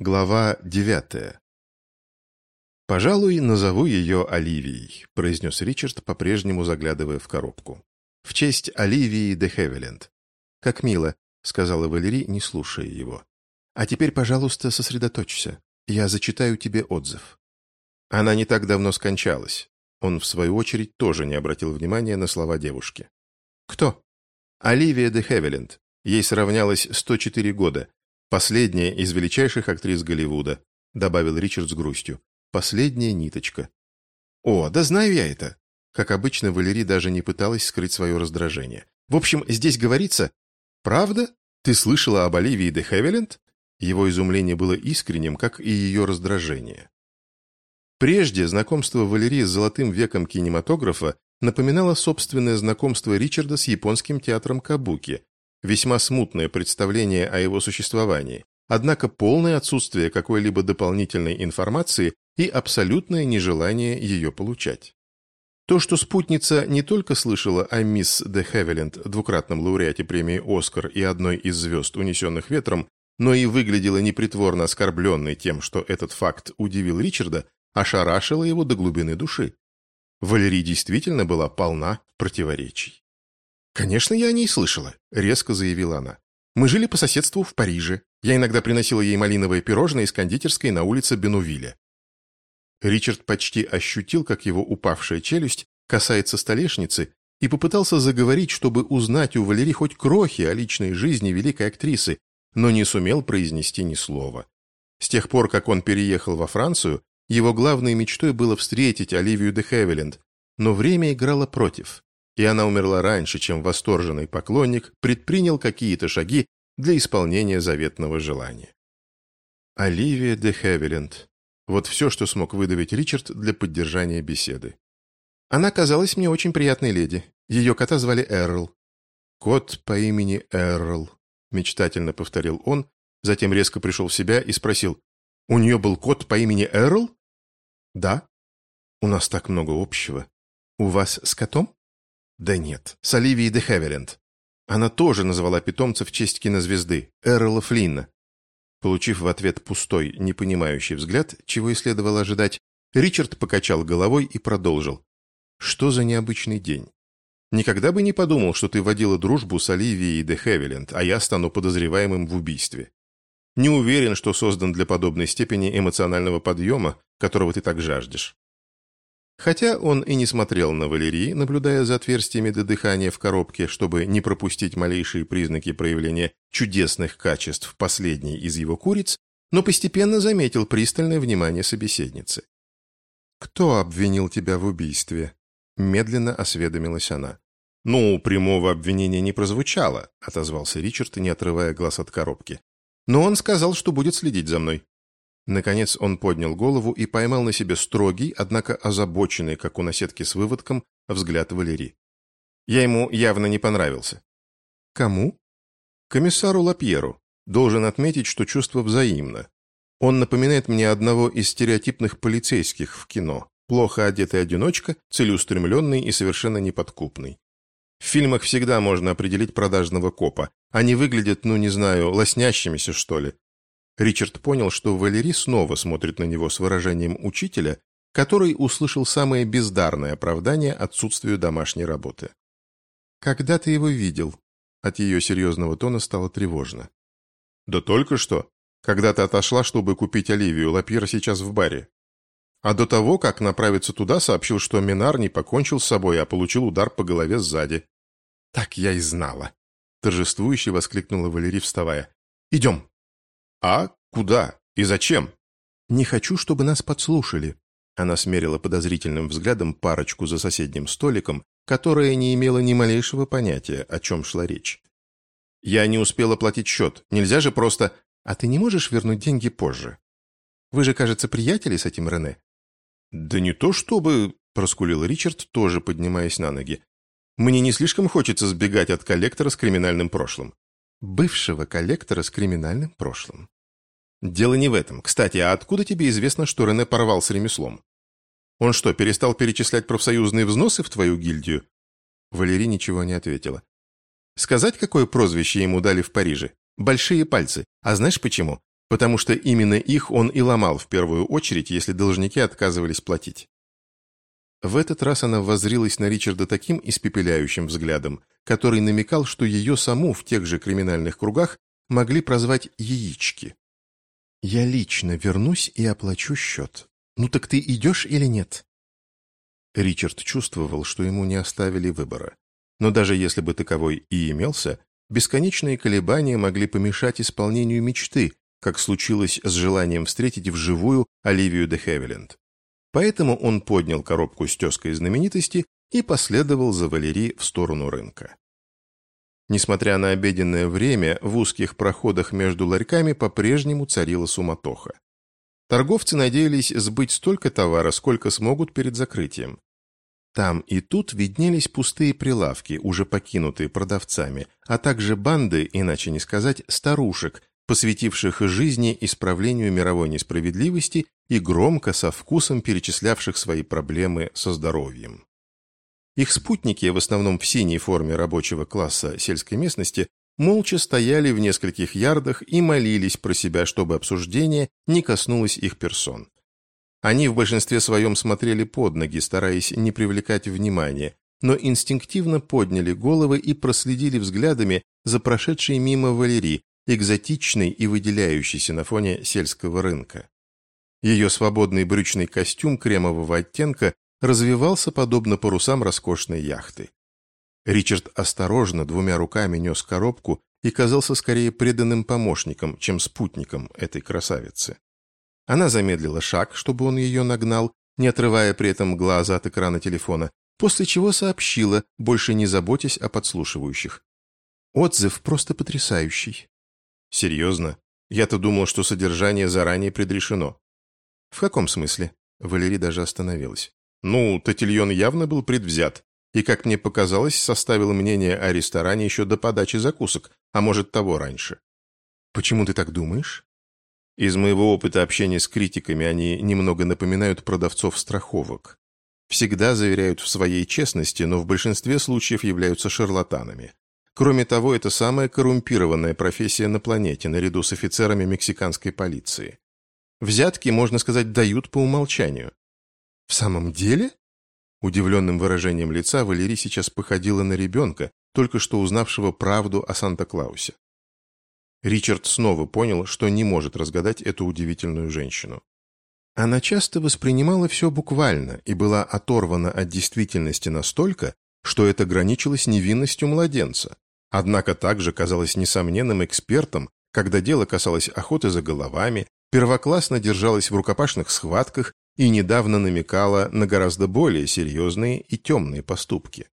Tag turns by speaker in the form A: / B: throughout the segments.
A: Глава девятая. «Пожалуй, назову ее Оливией», – произнес Ричард, по-прежнему заглядывая в коробку. «В честь Оливии де Хевиленд». «Как мило», – сказала Валерий, не слушая его. «А теперь, пожалуйста, сосредоточься. Я зачитаю тебе отзыв». Она не так давно скончалась. Он, в свою очередь, тоже не обратил внимания на слова девушки. «Кто?» «Оливия де Хевиленд. Ей сравнялось 104 года, Последняя из величайших актрис Голливуда, добавил Ричард с грустью. Последняя ниточка. О, да знаю я это. Как обычно, Валерий даже не пыталась скрыть свое раздражение. В общем, здесь говорится... Правда? Ты слышала об Оливии де Хевиленд? Его изумление было искренним, как и ее раздражение. Прежде знакомство Валерии с золотым веком кинематографа напоминало собственное знакомство Ричарда с японским театром Кабуки, весьма смутное представление о его существовании, однако полное отсутствие какой-либо дополнительной информации и абсолютное нежелание ее получать. То, что спутница не только слышала о мисс де Хевиленд, двукратном лауреате премии «Оскар» и одной из звезд, унесенных ветром, но и выглядела непритворно оскорбленной тем, что этот факт удивил Ричарда, ошарашило его до глубины души. Валерий действительно была полна противоречий. «Конечно, я о ней слышала», — резко заявила она. «Мы жили по соседству в Париже. Я иногда приносила ей малиновое пирожное из кондитерской на улице Бенувиля». Ричард почти ощутил, как его упавшая челюсть касается столешницы, и попытался заговорить, чтобы узнать у Валерии хоть крохи о личной жизни великой актрисы, но не сумел произнести ни слова. С тех пор, как он переехал во Францию, его главной мечтой было встретить Оливию де Хевиленд, но время играло против и она умерла раньше, чем восторженный поклонник предпринял какие-то шаги для исполнения заветного желания. Оливия де Хевиленд. Вот все, что смог выдавить Ричард для поддержания беседы. Она казалась мне очень приятной леди. Ее кота звали Эрл. «Кот по имени Эрл», — мечтательно повторил он, затем резко пришел в себя и спросил, «У нее был кот по имени Эрл?» «Да». «У нас так много общего. У вас с котом?» Да нет, с Оливией де Хеверенд. Она тоже назвала питомца в честь кинозвезды, Эрла Флинна. Получив в ответ пустой, непонимающий взгляд, чего и следовало ожидать, Ричард покачал головой и продолжил. «Что за необычный день? Никогда бы не подумал, что ты водила дружбу с Оливией де Хевиленд, а я стану подозреваемым в убийстве. Не уверен, что создан для подобной степени эмоционального подъема, которого ты так жаждешь. Хотя он и не смотрел на Валерии, наблюдая за отверстиями до дыхания в коробке, чтобы не пропустить малейшие признаки проявления чудесных качеств последней из его куриц, но постепенно заметил пристальное внимание собеседницы. «Кто обвинил тебя в убийстве?» – медленно осведомилась она. «Ну, прямого обвинения не прозвучало», – отозвался Ричард, не отрывая глаз от коробки. «Но он сказал, что будет следить за мной». Наконец он поднял голову и поймал на себе строгий, однако озабоченный, как у наседки с выводком, взгляд Валерии. Я ему явно не понравился. Кому? Комиссару Лапьеру. Должен отметить, что чувство взаимно. Он напоминает мне одного из стереотипных полицейских в кино. Плохо одетый одиночка, целеустремленный и совершенно неподкупный. В фильмах всегда можно определить продажного копа. Они выглядят, ну не знаю, лоснящимися, что ли. Ричард понял, что Валери снова смотрит на него с выражением учителя, который услышал самое бездарное оправдание отсутствию домашней работы. «Когда ты его видел?» От ее серьезного тона стало тревожно. «Да только что. Когда ты отошла, чтобы купить Оливию, Лапьер сейчас в баре. А до того, как направиться туда, сообщил, что Минар не покончил с собой, а получил удар по голове сзади». «Так я и знала!» Торжествующе воскликнула Валерий, вставая. «Идем!» «А? Куда? И зачем?» «Не хочу, чтобы нас подслушали». Она смерила подозрительным взглядом парочку за соседним столиком, которая не имела ни малейшего понятия, о чем шла речь. «Я не успела платить счет. Нельзя же просто...» «А ты не можешь вернуть деньги позже? Вы же, кажется, приятели с этим Рене?» «Да не то чтобы...» – проскулил Ричард, тоже поднимаясь на ноги. «Мне не слишком хочется сбегать от коллектора с криминальным прошлым». «Бывшего коллектора с криминальным прошлым», Дело не в этом. Кстати, а откуда тебе известно, что Рене порвал с ремеслом? Он что, перестал перечислять профсоюзные взносы в твою гильдию? Валерий ничего не ответила. Сказать, какое прозвище ему дали в Париже? Большие пальцы. А знаешь почему? потому что именно их он и ломал в первую очередь, если должники отказывались платить. В этот раз она воззрилась на Ричарда таким испепеляющим взглядом, который намекал, что ее саму в тех же криминальных кругах могли прозвать «яички». «Я лично вернусь и оплачу счет. Ну так ты идешь или нет?» Ричард чувствовал, что ему не оставили выбора. Но даже если бы таковой и имелся, бесконечные колебания могли помешать исполнению мечты, как случилось с желанием встретить вживую Оливию де Хевиленд. Поэтому он поднял коробку с тезкой знаменитости и последовал за Валери в сторону рынка. Несмотря на обеденное время, в узких проходах между ларьками по-прежнему царила суматоха. Торговцы надеялись сбыть столько товара, сколько смогут перед закрытием. Там и тут виднелись пустые прилавки, уже покинутые продавцами, а также банды, иначе не сказать, старушек, посвятивших жизни исправлению мировой несправедливости и громко со вкусом перечислявших свои проблемы со здоровьем. Их спутники, в основном в синей форме рабочего класса сельской местности, молча стояли в нескольких ярдах и молились про себя, чтобы обсуждение не коснулось их персон. Они в большинстве своем смотрели под ноги, стараясь не привлекать внимания, но инстинктивно подняли головы и проследили взглядами за прошедшей мимо Валерии, экзотичной и выделяющейся на фоне сельского рынка. Ее свободный брючный костюм кремового оттенка развивался подобно парусам роскошной яхты. Ричард осторожно двумя руками нес коробку и казался скорее преданным помощником, чем спутником этой красавицы. Она замедлила шаг, чтобы он ее нагнал, не отрывая при этом глаза от экрана телефона, после чего сообщила, больше не заботясь о подслушивающих. «Отзыв просто потрясающий. «Серьезно? Я-то думал, что содержание заранее предрешено». «В каком смысле?» Валерий даже остановилась. «Ну, Татильон явно был предвзят, и, как мне показалось, составил мнение о ресторане еще до подачи закусок, а может, того раньше». «Почему ты так думаешь?» Из моего опыта общения с критиками они немного напоминают продавцов страховок. Всегда заверяют в своей честности, но в большинстве случаев являются шарлатанами. Кроме того, это самая коррумпированная профессия на планете, наряду с офицерами мексиканской полиции. Взятки, можно сказать, дают по умолчанию. В самом деле? Удивленным выражением лица Валерий сейчас походила на ребенка, только что узнавшего правду о Санта-Клаусе. Ричард снова понял, что не может разгадать эту удивительную женщину. Она часто воспринимала все буквально и была оторвана от действительности настолько, что это граничило невинностью младенца. Однако также казалась несомненным экспертом, когда дело касалось охоты за головами, первоклассно держалась в рукопашных схватках и недавно намекала на гораздо более серьезные и темные поступки.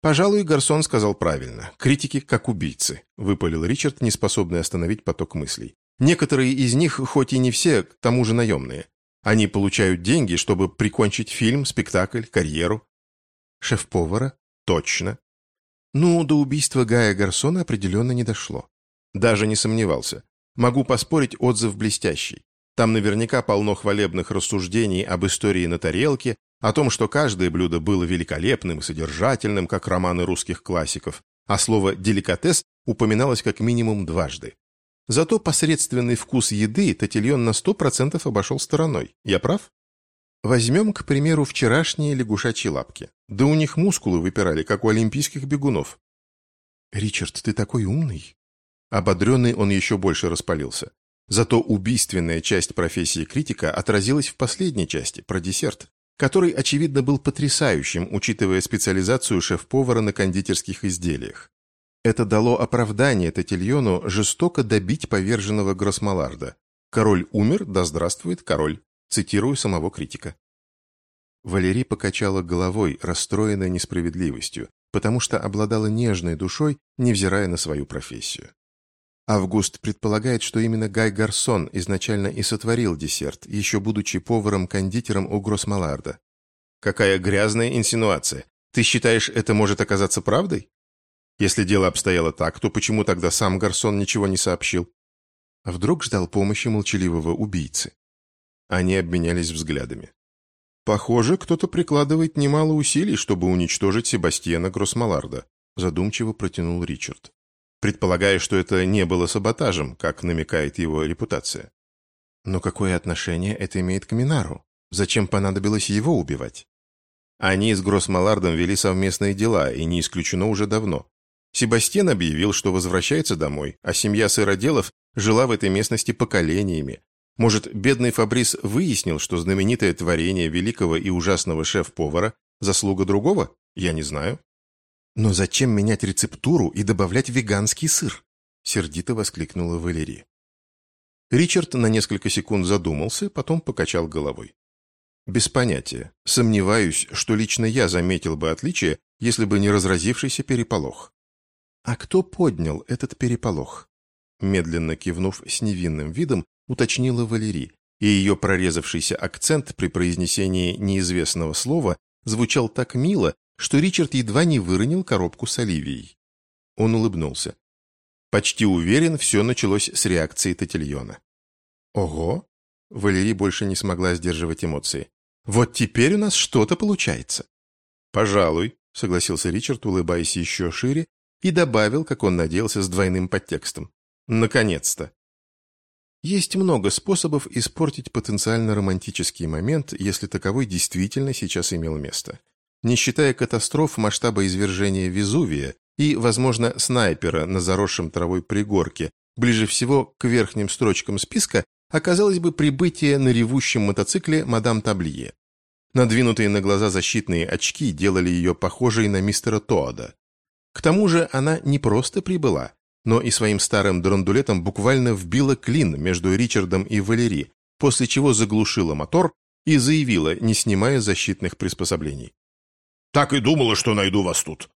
A: «Пожалуй, Гарсон сказал правильно. Критики как убийцы», — выпалил Ричард, не способный остановить поток мыслей. «Некоторые из них, хоть и не все, к тому же наемные. Они получают деньги, чтобы прикончить фильм, спектакль, карьеру». «Шеф-повара? Точно. Ну, до убийства Гая Гарсона определенно не дошло. Даже не сомневался. Могу поспорить, отзыв блестящий. Там наверняка полно хвалебных рассуждений об истории на тарелке, о том, что каждое блюдо было великолепным и содержательным, как романы русских классиков, а слово «деликатес» упоминалось как минимум дважды. Зато посредственный вкус еды Татильон на сто процентов обошел стороной. Я прав? Возьмем, к примеру, вчерашние лягушачьи лапки. Да у них мускулы выпирали, как у олимпийских бегунов. «Ричард, ты такой умный!» Ободренный он еще больше распалился. Зато убийственная часть профессии критика отразилась в последней части, про десерт, который, очевидно, был потрясающим, учитывая специализацию шеф-повара на кондитерских изделиях. Это дало оправдание Татильону жестоко добить поверженного Гроссмаларда. «Король умер, да здравствует король». Цитирую самого критика. Валерий покачала головой, расстроенная несправедливостью, потому что обладала нежной душой, невзирая на свою профессию. Август предполагает, что именно Гай Гарсон изначально и сотворил десерт, еще будучи поваром-кондитером у Гроссмаларда. Какая грязная инсинуация. Ты считаешь, это может оказаться правдой? Если дело обстояло так, то почему тогда сам Гарсон ничего не сообщил? А вдруг ждал помощи молчаливого убийцы? Они обменялись взглядами. «Похоже, кто-то прикладывает немало усилий, чтобы уничтожить Себастьяна Гроссмаларда», задумчиво протянул Ричард. Предполагая, что это не было саботажем, как намекает его репутация.
B: Но какое отношение это имеет к Минару? Зачем понадобилось его убивать?
A: Они с Гроссмалардом вели совместные дела, и не исключено уже давно. Себастьян объявил, что возвращается домой, а семья сыроделов жила в этой местности поколениями. Может, бедный Фабрис выяснил, что знаменитое творение великого и ужасного шеф-повара – заслуга другого? Я не знаю.
B: «Но зачем менять рецептуру и добавлять веганский сыр?» – сердито воскликнула Валерия.
A: Ричард на несколько секунд задумался, потом покачал головой. Без понятия. Сомневаюсь, что лично я заметил бы отличие, если бы не разразившийся переполох.
B: А кто поднял этот переполох?
A: Медленно кивнув с невинным видом, уточнила Валерий, и ее прорезавшийся акцент при произнесении неизвестного слова звучал так мило, что Ричард едва не выронил коробку с Оливией. Он улыбнулся. Почти уверен, все началось с реакции Татильона. «Ого!» Валерий больше не смогла сдерживать эмоции. «Вот теперь у нас что-то получается!» «Пожалуй», — согласился Ричард, улыбаясь еще шире, и добавил, как он надеялся, с двойным подтекстом. «Наконец-то!» Есть много способов испортить потенциально романтический момент, если таковой действительно сейчас имел место. Не считая катастроф масштаба извержения Везувия, и, возможно, снайпера на заросшем травой пригорке, ближе всего к верхним строчкам списка оказалось бы прибытие на ревущем мотоцикле мадам Таблие. Надвинутые на глаза защитные очки делали ее похожей на мистера Тоада. К тому же она не просто прибыла, но и своим старым драндулетом буквально вбила клин между Ричардом и Валери, после чего заглушила мотор и заявила, не снимая защитных приспособлений.
C: «Так и думала, что найду вас тут.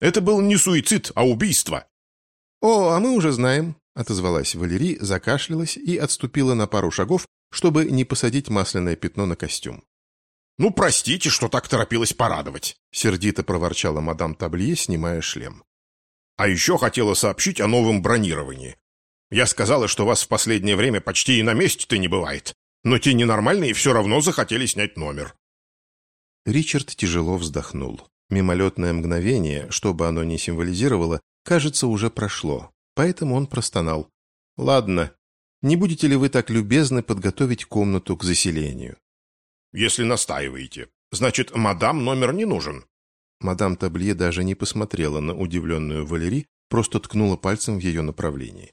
C: Это был не суицид, а убийство.
A: О, а мы уже знаем, отозвалась Валерий, закашлялась и отступила на пару шагов, чтобы не посадить масляное пятно на костюм.
C: «Ну, простите, что так торопилась порадовать», —
A: сердито проворчала мадам Таблие, снимая шлем.
C: «А еще хотела сообщить о новом бронировании. Я сказала, что вас в последнее время почти и на месте-то не бывает, но те ненормальные все равно захотели снять номер».
A: Ричард тяжело вздохнул. Мимолетное мгновение, что бы оно ни символизировало, кажется, уже прошло, поэтому он простонал. «Ладно, не будете ли вы так любезны подготовить комнату к заселению?»
C: «Если настаиваете. Значит, мадам номер не нужен».
A: Мадам Таблие даже не посмотрела на удивленную Валери, просто ткнула пальцем в ее направлении.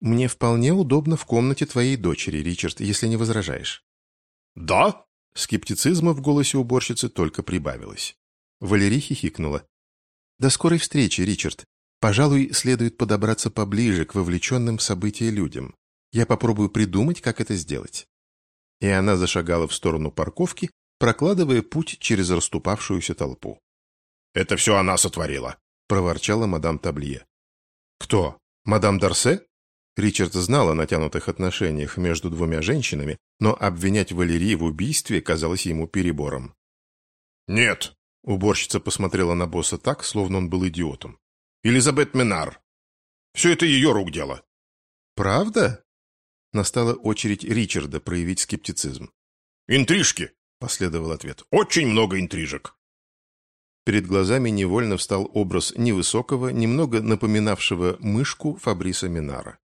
A: «Мне вполне удобно в комнате твоей дочери, Ричард, если не возражаешь».
C: «Да?»
A: Скептицизма в голосе уборщицы только прибавилось. Валерий хихикнула. «До скорой встречи, Ричард. Пожалуй, следует подобраться поближе к вовлеченным в события людям. Я попробую придумать, как это сделать». И она зашагала в сторону парковки, прокладывая путь через расступавшуюся толпу.
C: «Это все она сотворила», —
A: проворчала мадам Таблие. «Кто? Мадам Дарсе?» Ричард знал о натянутых отношениях между двумя женщинами, но обвинять Валерии в убийстве казалось ему перебором.
C: «Нет»,
A: Уборщица посмотрела на босса так, словно он был идиотом.
C: «Элизабет Минар. Все это ее рук дело».
A: «Правда?» Настала очередь Ричарда проявить скептицизм.
C: «Интрижки», — последовал ответ. «Очень много интрижек».
A: Перед глазами невольно встал образ невысокого, немного напоминавшего мышку Фабриса Минара.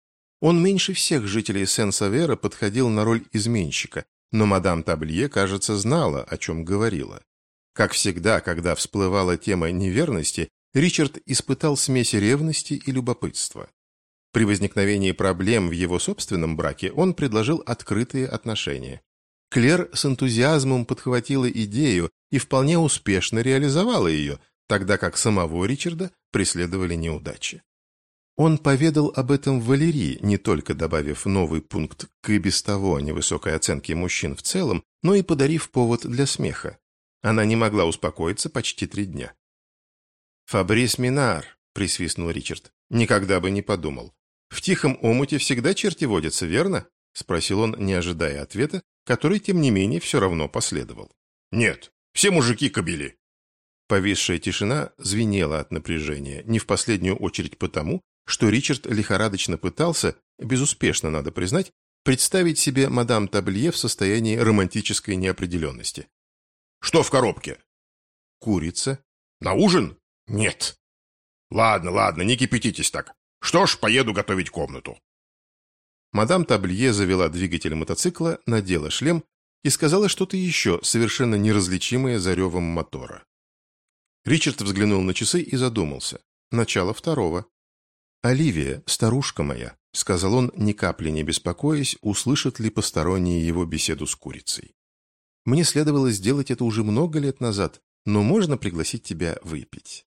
A: Он меньше всех жителей Сен-Савера подходил на роль изменщика, но мадам Таблие, кажется, знала, о чем говорила. Как всегда, когда всплывала тема неверности, Ричард испытал смесь ревности и любопытства. При возникновении проблем в его собственном браке он предложил открытые отношения. Клер с энтузиазмом подхватила идею и вполне успешно реализовала ее, тогда как самого Ричарда преследовали неудачи. Он поведал об этом Валерии, не только добавив новый пункт к и без того невысокой оценке мужчин в целом, но и подарив повод для смеха. Она не могла успокоиться почти три дня. «Фабрис Минар», — присвистнул Ричард. «Никогда бы не подумал. В тихом омуте всегда черти водятся, верно?» — спросил он, не ожидая ответа, который, тем не менее, все равно последовал.
C: «Нет, все мужики кобели».
A: Повисшая тишина звенела от напряжения, не в последнюю очередь потому, что Ричард лихорадочно пытался, безуспешно, надо признать, представить себе мадам Таблье в состоянии романтической неопределенности.
C: Что в коробке?
A: Курица.
C: На ужин? Нет. Ладно, ладно, не кипятитесь так. Что ж, поеду готовить комнату.
A: Мадам Таблье завела двигатель мотоцикла, надела шлем и сказала что-то еще, совершенно неразличимое за ревом мотора. Ричард взглянул на часы и задумался. Начало второго. «Оливия, старушка моя», — сказал он, ни капли не беспокоясь, услышат ли посторонние его беседу с курицей. «Мне следовало сделать это уже много лет назад, но можно пригласить тебя выпить».